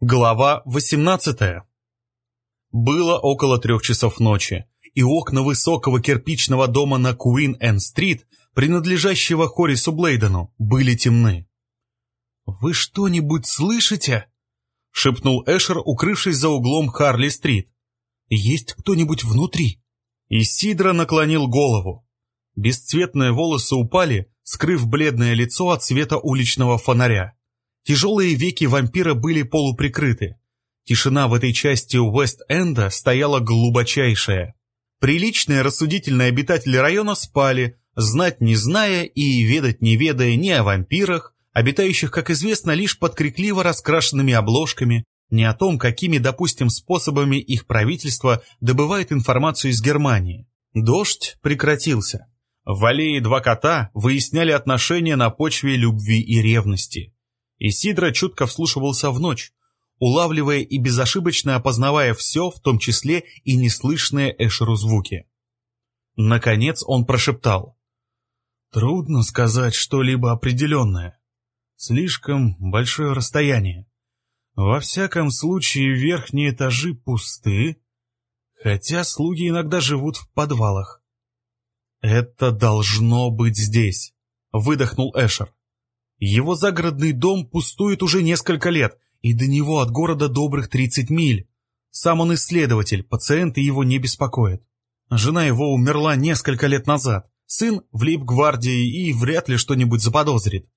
Глава 18 Было около трех часов ночи, и окна высокого кирпичного дома на Куин-Энн-стрит, принадлежащего Хорису Блейдену, были темны. «Вы что-нибудь слышите?» — шепнул Эшер, укрывшись за углом Харли-стрит. «Есть кто-нибудь внутри?» Исидро наклонил голову. Бесцветные волосы упали, скрыв бледное лицо от света уличного фонаря. Тяжелые веки вампира были полуприкрыты. Тишина в этой части Уэст-Энда стояла глубочайшая. Приличные рассудительные обитатели района спали, знать не зная и ведать не ведая ни о вампирах, обитающих, как известно, лишь под крикливо раскрашенными обложками, ни о том, какими, допустим, способами их правительство добывает информацию из Германии. Дождь прекратился. В аллее два кота выясняли отношения на почве любви и ревности. Исидро чутко вслушивался в ночь, улавливая и безошибочно опознавая все, в том числе и неслышные Эшеру звуки. Наконец он прошептал. «Трудно сказать что-либо определенное. Слишком большое расстояние. Во всяком случае, верхние этажи пусты, хотя слуги иногда живут в подвалах». «Это должно быть здесь», — выдохнул Эшер. Его загородный дом пустует уже несколько лет, и до него от города добрых 30 миль. Сам он исследователь, пациенты его не беспокоят. Жена его умерла несколько лет назад. Сын в лейб-гвардии и вряд ли что-нибудь заподозрит.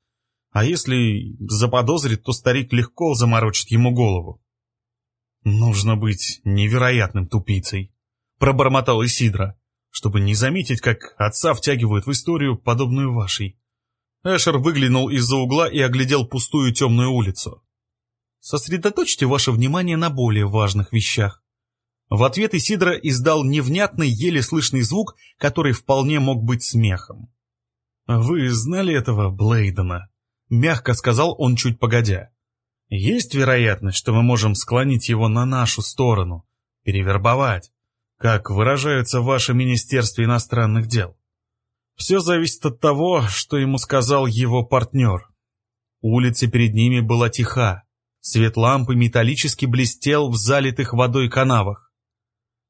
А если заподозрит, то старик легко заморочит ему голову. «Нужно быть невероятным тупицей», — пробормотал Исидра, чтобы не заметить, как отца втягивают в историю, подобную вашей. Эшер выглянул из-за угла и оглядел пустую темную улицу. «Сосредоточьте ваше внимание на более важных вещах». В ответ Исидра издал невнятный, еле слышный звук, который вполне мог быть смехом. «Вы знали этого Блейдена?» — мягко сказал он чуть погодя. «Есть вероятность, что мы можем склонить его на нашу сторону, перевербовать, как выражаются в вашем Министерстве иностранных дел?» Все зависит от того, что ему сказал его партнер. Улица перед ними была тиха. Свет лампы металлически блестел в залитых водой канавах.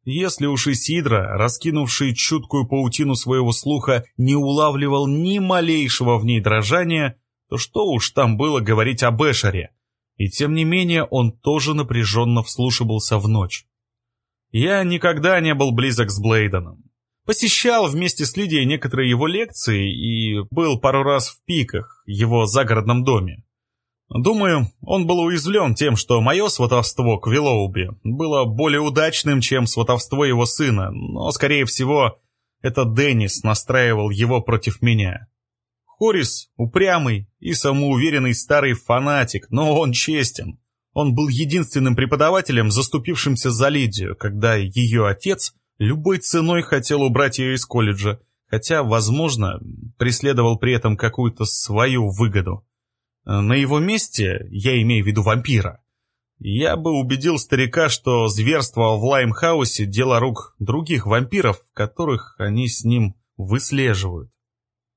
Если уж Исидра, раскинувший чуткую паутину своего слуха, не улавливал ни малейшего в ней дрожания, то что уж там было говорить об Эшере. И тем не менее он тоже напряженно вслушивался в ночь. Я никогда не был близок с Блейденом. Посещал вместе с Лидией некоторые его лекции и был пару раз в Пиках, его загородном доме. Думаю, он был уязвлен тем, что мое сватовство к Виллоуби было более удачным, чем сватовство его сына, но, скорее всего, это Деннис настраивал его против меня. Хорис упрямый и самоуверенный старый фанатик, но он честен. Он был единственным преподавателем, заступившимся за Лидию, когда ее отец любой ценой хотел убрать ее из колледжа, хотя, возможно, преследовал при этом какую-то свою выгоду. На его месте, я имею в виду вампира, я бы убедил старика, что зверство в Лаймхаусе – дело рук других вампиров, которых они с ним выслеживают.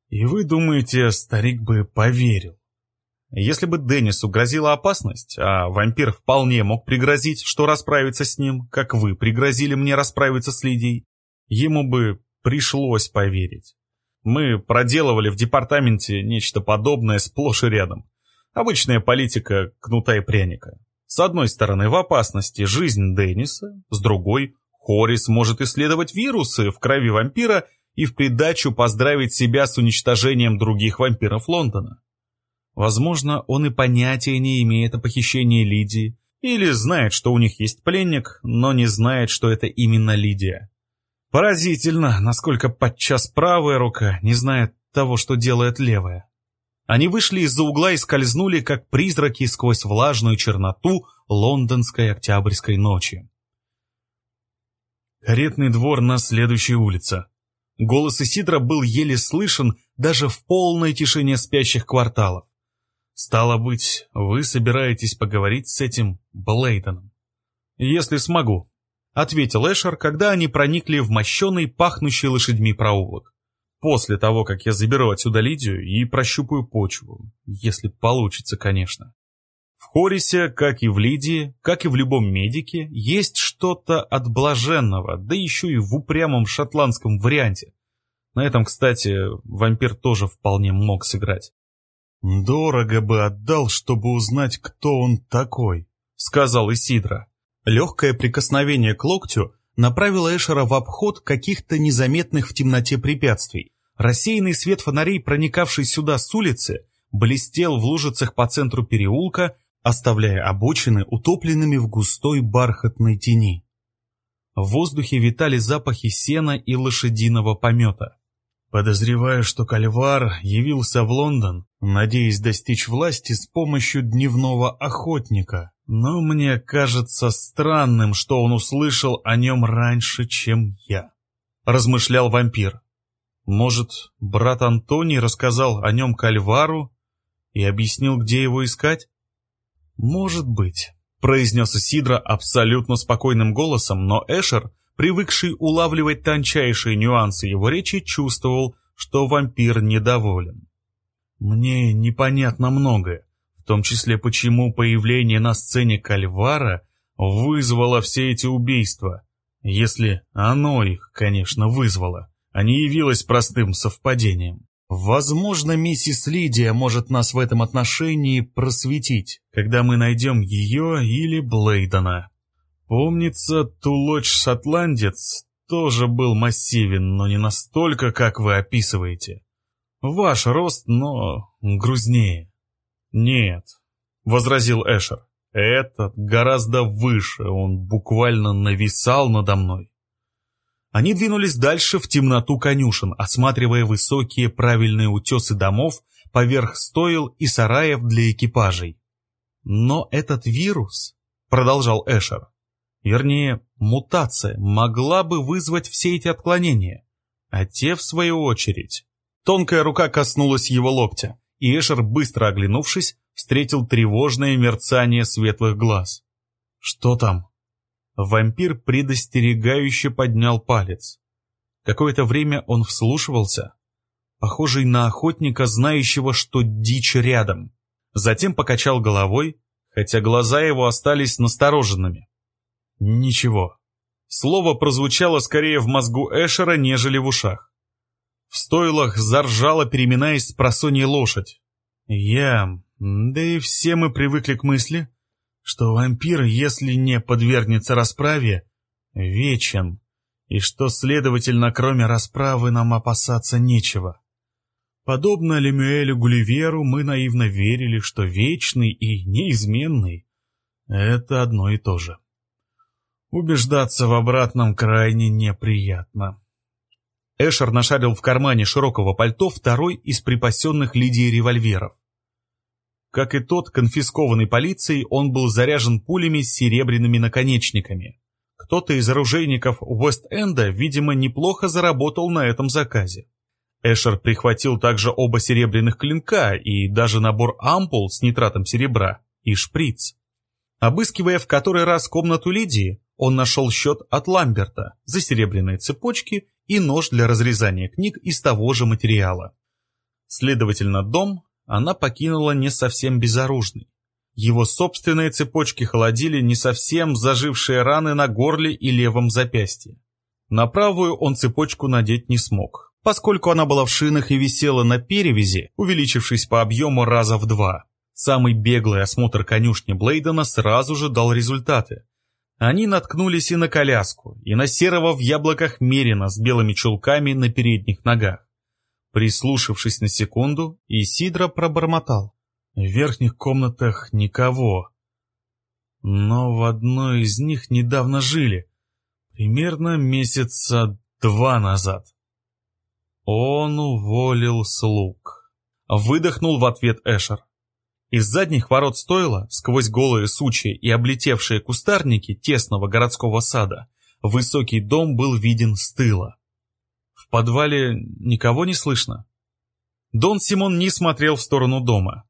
И вы думаете, старик бы поверил? Если бы Деннису грозила опасность, а вампир вполне мог пригрозить, что расправится с ним, как вы пригрозили мне расправиться с Лидией, ему бы пришлось поверить. Мы проделывали в департаменте нечто подобное сплошь и рядом. Обычная политика кнута и пряника. С одной стороны, в опасности жизнь Денниса, с другой, Хорис может исследовать вирусы в крови вампира и в придачу поздравить себя с уничтожением других вампиров Лондона. Возможно, он и понятия не имеет о похищении Лидии, или знает, что у них есть пленник, но не знает, что это именно Лидия. Поразительно, насколько подчас правая рука не знает того, что делает левая. Они вышли из-за угла и скользнули, как призраки, сквозь влажную черноту лондонской октябрьской ночи. Каретный двор на следующей улице. Голос Исидра был еле слышен даже в полной тишине спящих кварталов. «Стало быть, вы собираетесь поговорить с этим Блейденом?» «Если смогу», — ответил Эшер, когда они проникли в мощеный, пахнущий лошадьми проулок. «После того, как я заберу отсюда Лидию и прощупаю почву, если получится, конечно». В Хорисе, как и в Лидии, как и в любом медике, есть что-то от блаженного, да еще и в упрямом шотландском варианте. На этом, кстати, вампир тоже вполне мог сыграть. «Дорого бы отдал, чтобы узнать, кто он такой», — сказал Исидра. Легкое прикосновение к локтю направило Эшера в обход каких-то незаметных в темноте препятствий. Рассеянный свет фонарей, проникавший сюда с улицы, блестел в лужицах по центру переулка, оставляя обочины утопленными в густой бархатной тени. В воздухе витали запахи сена и лошадиного помета. Подозреваю, что Кальвар явился в Лондон, надеясь достичь власти с помощью дневного охотника. Но мне кажется странным, что он услышал о нем раньше, чем я. Размышлял вампир. Может, брат Антоний рассказал о нем Кальвару и объяснил, где его искать? Может быть, произнес Сидра абсолютно спокойным голосом, но Эшер, привыкший улавливать тончайшие нюансы его речи, чувствовал, что вампир недоволен. Мне непонятно многое, в том числе почему появление на сцене Кальвара вызвало все эти убийства, если оно их, конечно, вызвало, а не явилось простым совпадением. Возможно, миссис Лидия может нас в этом отношении просветить, когда мы найдем ее или Блейдена. Помнится, Тулоч-шотландец тоже был массивен, но не настолько, как вы описываете. Ваш рост, но грузнее. Нет, возразил Эшер. Этот гораздо выше, он буквально нависал надо мной. Они двинулись дальше в темноту конюшен, осматривая высокие правильные утесы домов поверх стоил и сараев для экипажей. Но этот вирус, продолжал Эшер, вернее, мутация, могла бы вызвать все эти отклонения. А те, в свою очередь. Тонкая рука коснулась его локтя, и Эшер, быстро оглянувшись, встретил тревожное мерцание светлых глаз. «Что там?» Вампир предостерегающе поднял палец. Какое-то время он вслушивался, похожий на охотника, знающего, что дичь рядом. Затем покачал головой, хотя глаза его остались настороженными. Ничего. Слово прозвучало скорее в мозгу Эшера, нежели в ушах. В стойлах заржала, переминаясь с просонья лошадь. Я, да и все мы привыкли к мысли, что вампир, если не подвергнется расправе, вечен, и что, следовательно, кроме расправы нам опасаться нечего. Подобно Лемюэлю Гулливеру, мы наивно верили, что вечный и неизменный — это одно и то же. Убеждаться в обратном крайне неприятно. Эшер нашарил в кармане широкого пальто второй из припасенных Лидией револьверов. Как и тот, конфискованный полицией, он был заряжен пулями с серебряными наконечниками. Кто-то из оружейников Уэст-Энда, видимо, неплохо заработал на этом заказе. Эшер прихватил также оба серебряных клинка и даже набор ампул с нитратом серебра и шприц. Обыскивая в который раз комнату Лидии, он нашел счет от Ламберта за серебряные цепочки и нож для разрезания книг из того же материала. Следовательно, дом она покинула не совсем безоружной. Его собственные цепочки холодили не совсем зажившие раны на горле и левом запястье. На правую он цепочку надеть не смог, поскольку она была в шинах и висела на перевязи, увеличившись по объему раза в два. Самый беглый осмотр конюшни Блейдена сразу же дал результаты. Они наткнулись и на коляску, и на серого в яблоках Мерина с белыми чулками на передних ногах. Прислушавшись на секунду, Исидро пробормотал. В верхних комнатах никого. Но в одной из них недавно жили. Примерно месяца два назад. Он уволил слуг. Выдохнул в ответ Эшер. Из задних ворот стойла, сквозь голые сучья и облетевшие кустарники тесного городского сада, высокий дом был виден с тыла. В подвале никого не слышно. Дон Симон не смотрел в сторону дома.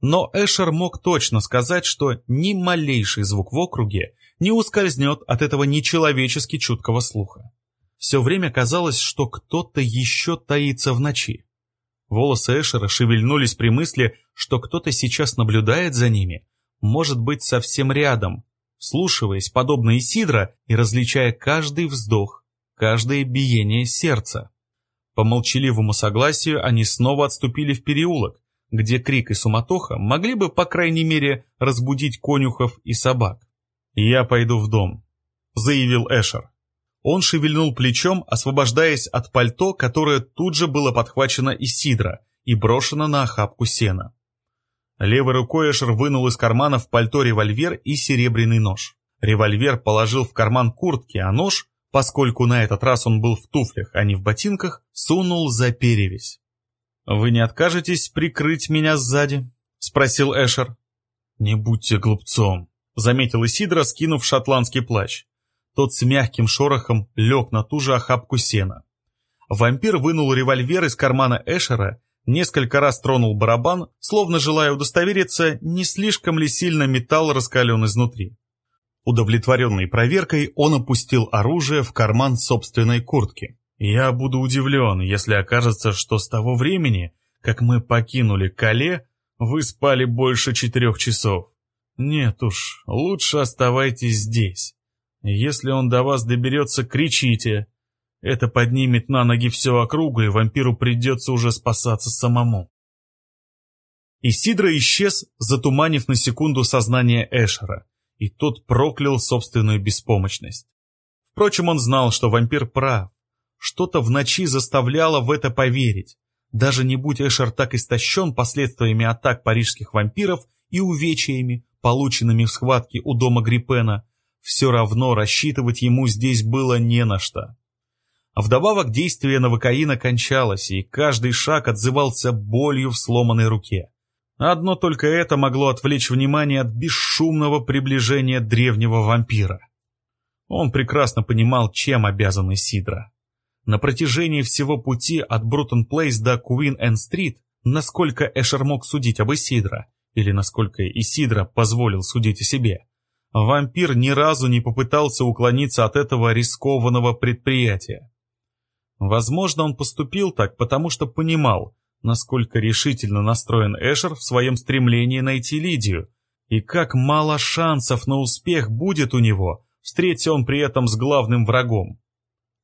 Но Эшер мог точно сказать, что ни малейший звук в округе не ускользнет от этого нечеловечески чуткого слуха. Все время казалось, что кто-то еще таится в ночи. Волосы Эшера шевельнулись при мысли, что кто-то сейчас наблюдает за ними, может быть совсем рядом, вслушиваясь, подобно Исидра, и различая каждый вздох, каждое биение сердца. По молчаливому согласию они снова отступили в переулок, где крик и суматоха могли бы, по крайней мере, разбудить конюхов и собак. «Я пойду в дом», — заявил Эшер. Он шевельнул плечом, освобождаясь от пальто, которое тут же было подхвачено из сидра и брошено на охапку сена. Левой рукой Эшер вынул из кармана в пальто револьвер и серебряный нож. Револьвер положил в карман куртки, а нож, поскольку на этот раз он был в туфлях, а не в ботинках, сунул за перевязь. «Вы не откажетесь прикрыть меня сзади?» — спросил Эшер. «Не будьте глупцом», — заметил Исидро, скинув шотландский плащ. Тот с мягким шорохом лег на ту же охапку сена. Вампир вынул револьвер из кармана Эшера, несколько раз тронул барабан, словно желая удостовериться, не слишком ли сильно металл раскален изнутри. Удовлетворенный проверкой, он опустил оружие в карман собственной куртки. «Я буду удивлен, если окажется, что с того времени, как мы покинули Кале, вы спали больше четырех часов. Нет уж, лучше оставайтесь здесь. Если он до вас доберется, кричите. Это поднимет на ноги всю округу, и вампиру придется уже спасаться самому. Исидро исчез, затуманив на секунду сознание Эшера, и тот проклял собственную беспомощность. Впрочем, он знал, что вампир прав. Что-то в ночи заставляло в это поверить. Даже не будь Эшер так истощен последствиями атак парижских вампиров и увечьями, полученными в схватке у дома Гриппена, все равно рассчитывать ему здесь было не на что. А вдобавок действие новокаина кончалось, и каждый шаг отзывался болью в сломанной руке. Одно только это могло отвлечь внимание от бесшумного приближения древнего вампира. Он прекрасно понимал, чем обязан Исидра. На протяжении всего пути от Брутон-Плейс до Куин-Энн-Стрит, насколько Эшер мог судить об Исидра, или насколько Исидра позволил судить о себе, вампир ни разу не попытался уклониться от этого рискованного предприятия. Возможно, он поступил так, потому что понимал, насколько решительно настроен Эшер в своем стремлении найти Лидию, и как мало шансов на успех будет у него, встретя он при этом с главным врагом.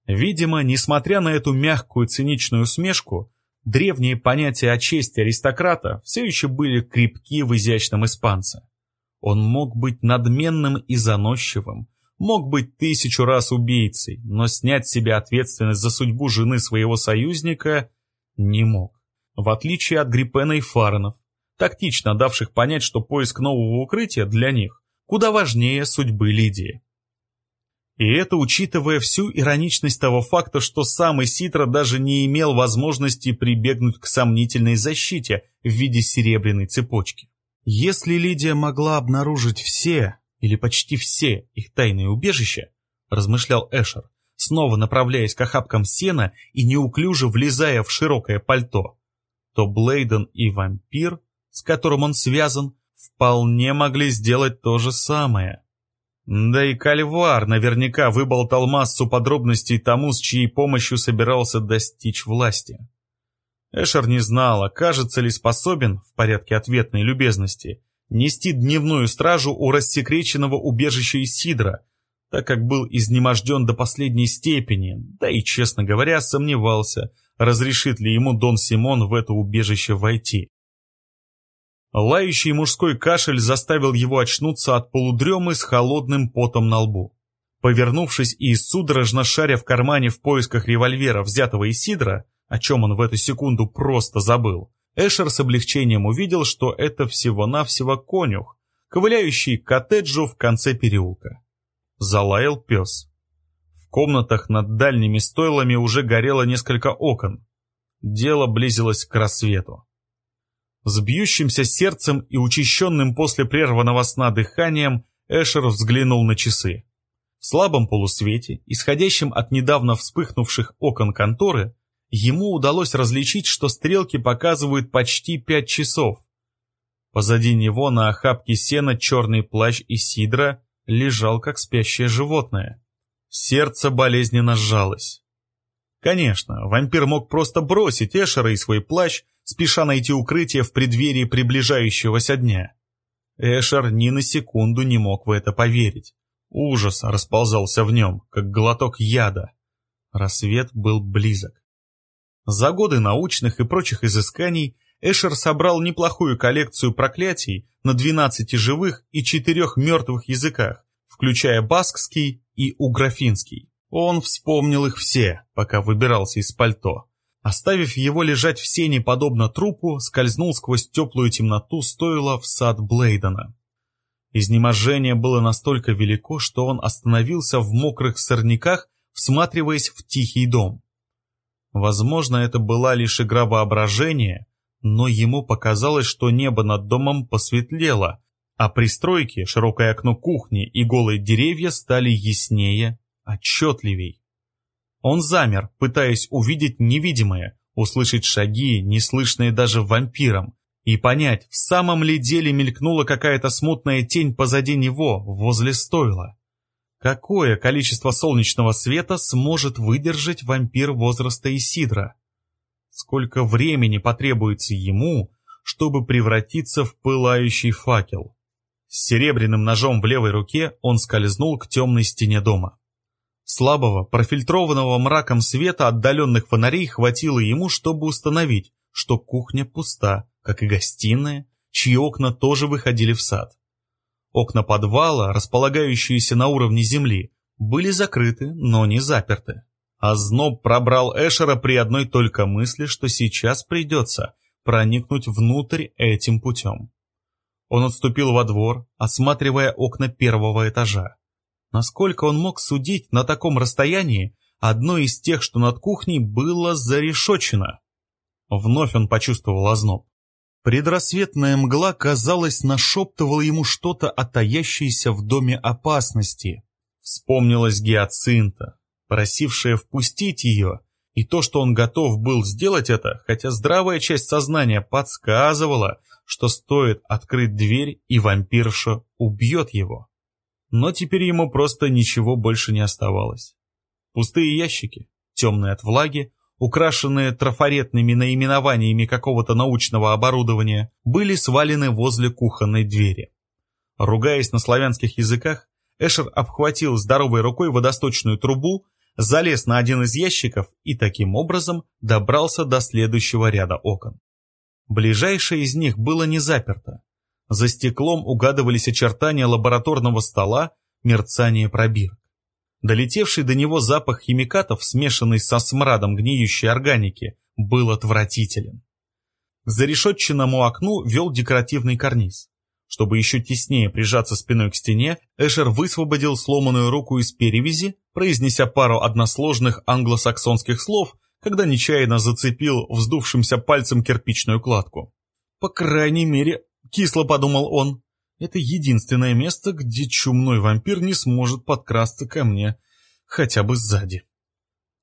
Видимо, несмотря на эту мягкую циничную усмешку, древние понятия о чести аристократа все еще были крепки в изящном испанце. Он мог быть надменным и заносчивым, мог быть тысячу раз убийцей, но снять с себя ответственность за судьбу жены своего союзника не мог. В отличие от Гриппена и Фаренов, тактично давших понять, что поиск нового укрытия для них куда важнее судьбы Лидии. И это учитывая всю ироничность того факта, что сам Иситра даже не имел возможности прибегнуть к сомнительной защите в виде серебряной цепочки. Если Лидия могла обнаружить все, или почти все, их тайные убежища, размышлял Эшер, снова направляясь к охапкам сена и неуклюже влезая в широкое пальто, то Блейден и вампир, с которым он связан, вполне могли сделать то же самое. Да и Кальвар наверняка выболтал массу подробностей тому, с чьей помощью собирался достичь власти. Эшер не знал, окажется ли способен, в порядке ответной любезности, нести дневную стражу у рассекреченного убежища Исидра, так как был изнеможден до последней степени, да и, честно говоря, сомневался, разрешит ли ему Дон Симон в это убежище войти. Лающий мужской кашель заставил его очнуться от полудремы с холодным потом на лбу. Повернувшись и судорожно шаря в кармане в поисках револьвера, взятого из сидра, о чем он в эту секунду просто забыл, Эшер с облегчением увидел, что это всего-навсего конюх, ковыляющий к коттеджу в конце переулка. Залаял пес. В комнатах над дальними стойлами уже горело несколько окон. Дело близилось к рассвету. С бьющимся сердцем и учащенным после прерванного сна дыханием Эшер взглянул на часы. В слабом полусвете, исходящем от недавно вспыхнувших окон конторы, ему удалось различить, что стрелки показывают почти пять часов. Позади него на охапке сена черный плащ Исидра лежал, как спящее животное. Сердце болезненно сжалось. Конечно, вампир мог просто бросить Эшера и свой плащ, спеша найти укрытие в преддверии приближающегося дня. Эшер ни на секунду не мог в это поверить. Ужас расползался в нем, как глоток яда. Рассвет был близок. За годы научных и прочих изысканий Эшер собрал неплохую коллекцию проклятий на 12 живых и 4 мертвых языках, включая баскский и уграфинский. Он вспомнил их все, пока выбирался из пальто. Оставив его лежать в сене подобно трупу, скользнул сквозь теплую темноту стоило в сад Блейдена. Изнеможение было настолько велико, что он остановился в мокрых сорняках, всматриваясь в тихий дом. Возможно, это была лишь игра воображения, но ему показалось, что небо над домом посветлело, а пристройки, широкое окно кухни и голые деревья стали яснее, отчетливей. Он замер, пытаясь увидеть невидимое, услышать шаги, неслышные даже вампирам, и понять, в самом ли деле мелькнула какая-то смутная тень позади него, возле стойла. Какое количество солнечного света сможет выдержать вампир возраста Исидра? Сколько времени потребуется ему, чтобы превратиться в пылающий факел? С серебряным ножом в левой руке он скользнул к темной стене дома. Слабого, профильтрованного мраком света отдаленных фонарей хватило ему, чтобы установить, что кухня пуста, как и гостиная, чьи окна тоже выходили в сад. Окна подвала, располагающиеся на уровне земли, были закрыты, но не заперты. А зноб пробрал Эшера при одной только мысли, что сейчас придется проникнуть внутрь этим путем. Он отступил во двор, осматривая окна первого этажа. Насколько он мог судить на таком расстоянии, одно из тех, что над кухней, было зарешочено. Вновь он почувствовал озноб. Предрассветная мгла, казалось, нашептывала ему что-то о таящейся в доме опасности. Вспомнилась Гиацинта, просившая впустить ее, и то, что он готов был сделать это, хотя здравая часть сознания подсказывала, что стоит открыть дверь, и вампирша убьет его. Но теперь ему просто ничего больше не оставалось. Пустые ящики, темные от влаги, украшенные трафаретными наименованиями какого-то научного оборудования, были свалены возле кухонной двери. Ругаясь на славянских языках, Эшер обхватил здоровой рукой водосточную трубу, залез на один из ящиков и таким образом добрался до следующего ряда окон. Ближайшее из них было не заперто, за стеклом угадывались очертания лабораторного стола, мерцание пробирок. Долетевший до него запах химикатов, смешанный со смрадом гниющей органики, был отвратителен. К зарешетченному окну вел декоративный карниз. Чтобы еще теснее прижаться спиной к стене, Эшер высвободил сломанную руку из перевязи, произнеся пару односложных англосаксонских слов, когда нечаянно зацепил вздувшимся пальцем кирпичную кладку. По крайней мере, Кисло подумал он. Это единственное место, где чумной вампир не сможет подкрасться ко мне, хотя бы сзади.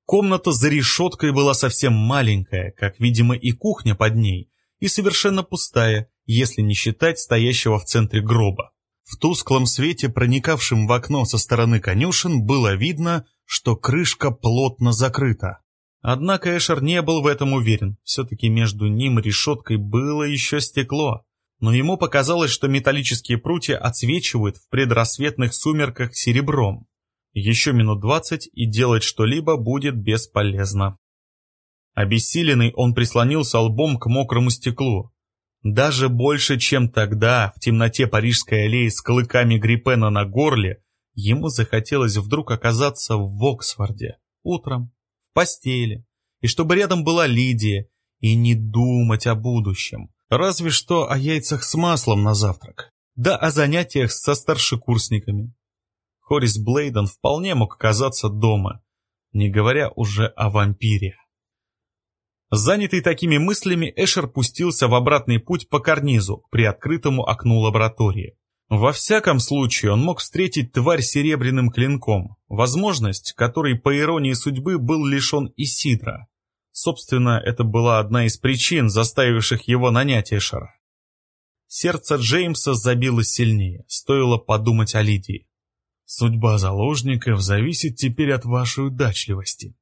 Комната за решеткой была совсем маленькая, как, видимо, и кухня под ней, и совершенно пустая, если не считать стоящего в центре гроба. В тусклом свете, проникавшем в окно со стороны конюшен, было видно, что крышка плотно закрыта. Однако Эшер не был в этом уверен, все-таки между ним и решеткой было еще стекло но ему показалось, что металлические прутья отсвечивают в предрассветных сумерках серебром. Еще минут двадцать, и делать что-либо будет бесполезно. Обессиленный он прислонился лбом к мокрому стеклу. Даже больше, чем тогда, в темноте Парижской аллеи с клыками Гриппена на горле, ему захотелось вдруг оказаться в Оксфорде, утром, в постели, и чтобы рядом была Лидия, и не думать о будущем, Разве что о яйцах с маслом на завтрак. Да о занятиях со старшекурсниками. Хорис Блейден вполне мог оказаться дома, не говоря уже о вампире. Занятый такими мыслями, Эшер пустился в обратный путь по карнизу, к приоткрытому окну лаборатории. Во всяком случае, он мог встретить тварь серебряным клинком, возможность, которой, по иронии судьбы, был лишен Исидра. Собственно, это была одна из причин, заставивших его нанять Эшера. Сердце Джеймса забилось сильнее, стоило подумать о Лидии. «Судьба заложников зависит теперь от вашей удачливости»,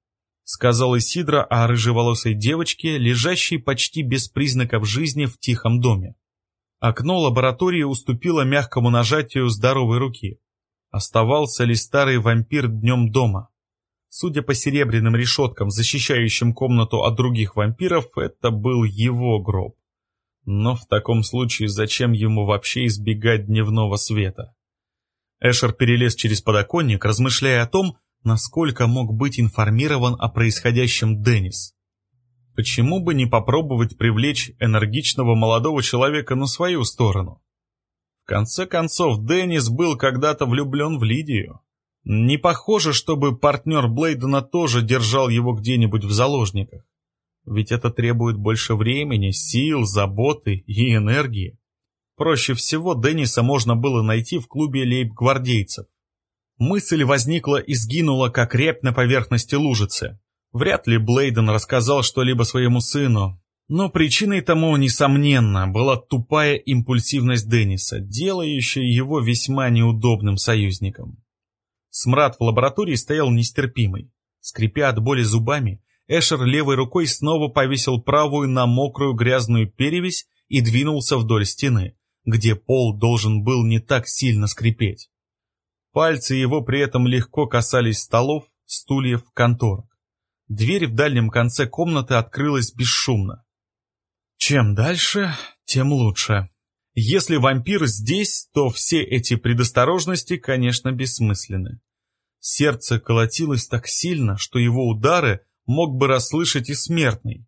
сказал Исидра о рыжеволосой девочке, лежащей почти без признаков жизни в тихом доме. Окно лаборатории уступило мягкому нажатию здоровой руки. Оставался ли старый вампир днем дома? Судя по серебряным решеткам, защищающим комнату от других вампиров, это был его гроб. Но в таком случае зачем ему вообще избегать дневного света? Эшер перелез через подоконник, размышляя о том, насколько мог быть информирован о происходящем Деннис. Почему бы не попробовать привлечь энергичного молодого человека на свою сторону? В конце концов, Деннис был когда-то влюблен в Лидию. Не похоже, чтобы партнер Блейдена тоже держал его где-нибудь в заложниках. Ведь это требует больше времени, сил, заботы и энергии. Проще всего Денниса можно было найти в клубе лейб-гвардейцев. Мысль возникла и сгинула, как рябь на поверхности лужицы. Вряд ли Блейден рассказал что-либо своему сыну, но причиной тому, несомненно, была тупая импульсивность Денниса, делающая его весьма неудобным союзником. Смрад в лаборатории стоял нестерпимый. Скрипя от боли зубами, Эшер левой рукой снова повесил правую на мокрую грязную перевязь и двинулся вдоль стены, где пол должен был не так сильно скрипеть. Пальцы его при этом легко касались столов, стульев, конторок. Дверь в дальнем конце комнаты открылась бесшумно. Чем дальше, тем лучше. Если вампир здесь, то все эти предосторожности, конечно, бессмысленны. Сердце колотилось так сильно, что его удары мог бы расслышать и смертный.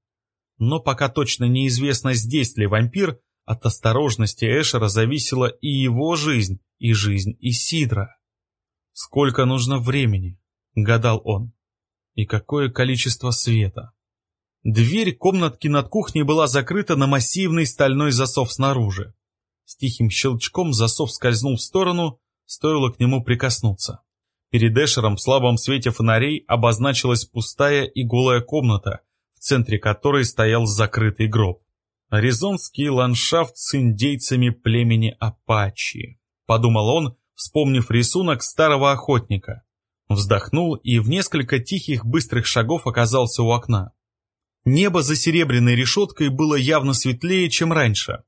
Но пока точно неизвестно, здесь ли вампир, от осторожности Эшера зависела и его жизнь, и жизнь Исидра. «Сколько нужно времени?» — гадал он. «И какое количество света?» Дверь комнатки над кухней была закрыта на массивный стальной засов снаружи. С тихим щелчком засов скользнул в сторону, стоило к нему прикоснуться. Перед Эшером в слабом свете фонарей обозначилась пустая и голая комната, в центре которой стоял закрытый гроб. «Аризонский ландшафт с индейцами племени Апачи», — подумал он, вспомнив рисунок старого охотника. Вздохнул и в несколько тихих быстрых шагов оказался у окна. Небо за серебряной решеткой было явно светлее, чем раньше.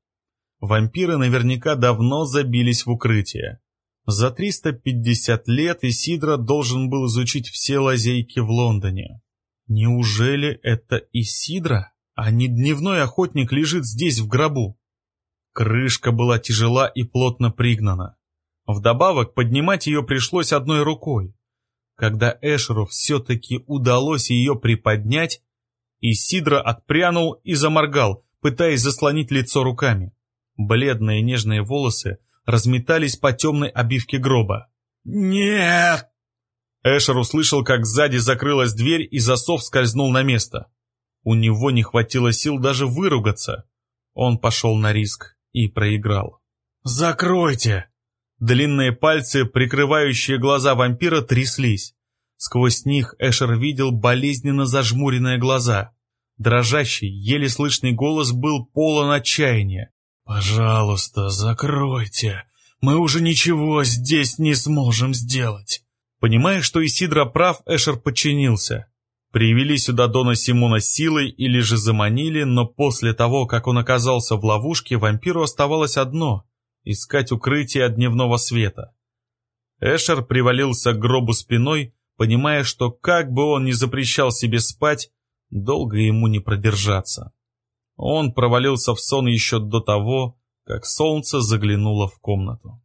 Вампиры наверняка давно забились в укрытие. За 350 лет Исидро должен был изучить все лазейки в Лондоне. Неужели это Исидро, а не дневной охотник лежит здесь в гробу? Крышка была тяжела и плотно пригнана. Вдобавок поднимать ее пришлось одной рукой. Когда Эшеру все-таки удалось ее приподнять, Исидро отпрянул и заморгал, пытаясь заслонить лицо руками. Бледные нежные волосы разметались по темной обивке гроба. «Нет!» Эшер услышал, как сзади закрылась дверь и засов скользнул на место. У него не хватило сил даже выругаться. Он пошел на риск и проиграл. «Закройте!» Длинные пальцы, прикрывающие глаза вампира, тряслись. Сквозь них Эшер видел болезненно зажмуренные глаза. Дрожащий, еле слышный голос был полон отчаяния. «Пожалуйста, закройте. Мы уже ничего здесь не сможем сделать». Понимая, что Исидро прав, Эшер подчинился. Привели сюда Дона Симона силой или же заманили, но после того, как он оказался в ловушке, вампиру оставалось одно — искать укрытие от дневного света. Эшер привалился к гробу спиной, понимая, что как бы он ни запрещал себе спать, долго ему не продержаться. Он провалился в сон еще до того, как солнце заглянуло в комнату.